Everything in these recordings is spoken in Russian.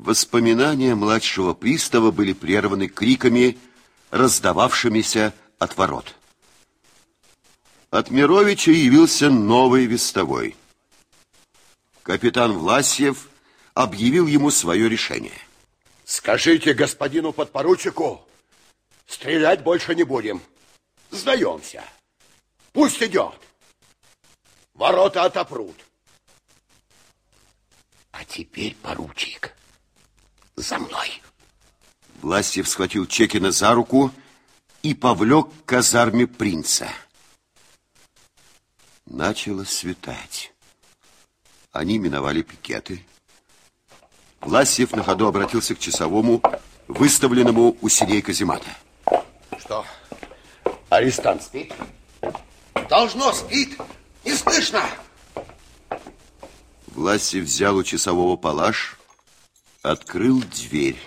Воспоминания младшего пристава были прерваны криками, раздававшимися от ворот. От Мировича явился новый вестовой. Капитан Власьев объявил ему свое решение. Скажите господину подпоручику, стрелять больше не будем. Сдаемся. Пусть идет. Ворота отопрут. А теперь, поручик, за мной. Власьев схватил Чекина за руку и повлек к казарме принца. Начало светать. Они миновали пикеты. Власьев на ходу обратился к часовому, выставленному у синей каземата. Что, арестант спит? Должно спит. Не слышно. Власьев взял у часового палаш, открыл дверь.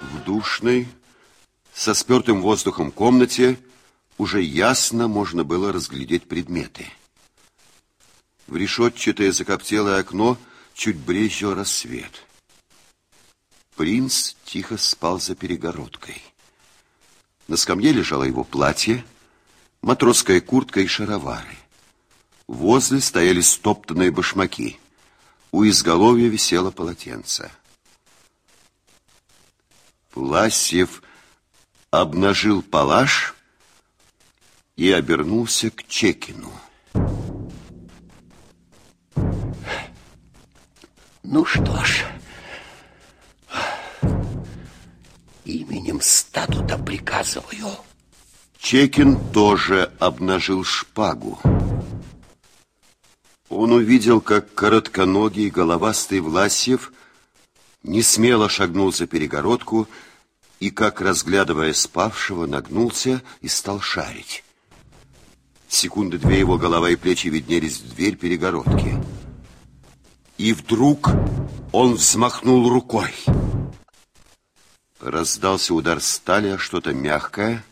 В душной, со спертым воздухом комнате уже ясно можно было разглядеть предметы. В решетчатое закоптелое окно чуть брезжил рассвет. Принц тихо спал за перегородкой. На скамье лежало его платье, матросская куртка и шаровары. Возле стояли стоптанные башмаки. У изголовья висело полотенце. Власьев обнажил палаш и обернулся к Чекину. Ну что ж, именем статута приказываю. Чекин тоже обнажил шпагу. Он увидел, как коротконогий головастый Власьев не смело шагнул за перегородку и, как разглядывая спавшего, нагнулся и стал шарить. Секунды две его голова и плечи виднелись в дверь перегородки. И вдруг он взмахнул рукой. Раздался удар стали о что-то мягкое,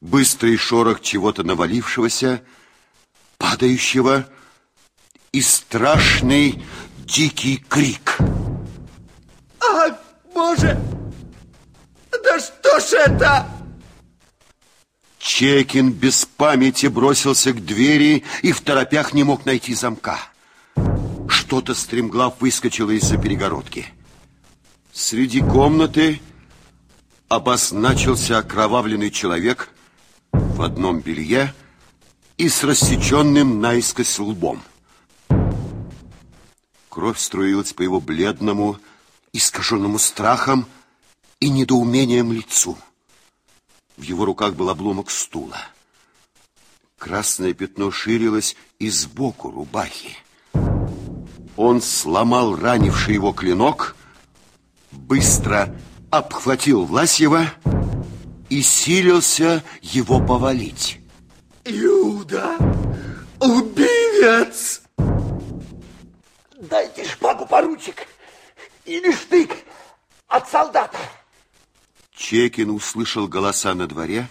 быстрый шорох чего-то навалившегося, падающего и страшный дикий крик. А, Боже! Да что ж это? Чекин без памяти бросился к двери и в торопях не мог найти замка. Что-то стремглав выскочило из-за перегородки. Среди комнаты обозначился окровавленный человек в одном белье и с рассеченным наискось лбом. Кровь струилась по его бледному, искаженному страхом и недоумением лицу. В его руках был обломок стула. Красное пятно ширилось и сбоку рубахи. Он сломал ранивший его клинок, быстро обхватил Власьева и силился его повалить. Иуда, поручик, или штык от солдата. Чекин услышал голоса на дворе,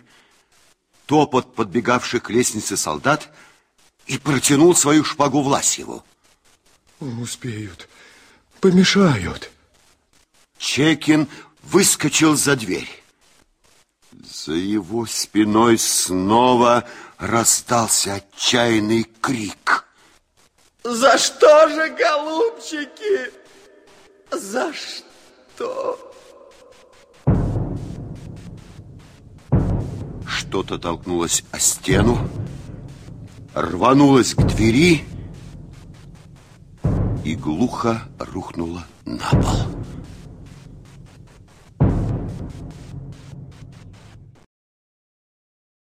топот подбегавших к лестнице солдат и протянул свою шпагу Власьеву. Успеют, помешают. Чекин выскочил за дверь. За его спиной снова раздался отчаянный крик. За что же, голубчики? За что? Что-то толкнулось о стену, рванулось к двери и глухо рухнуло на пол.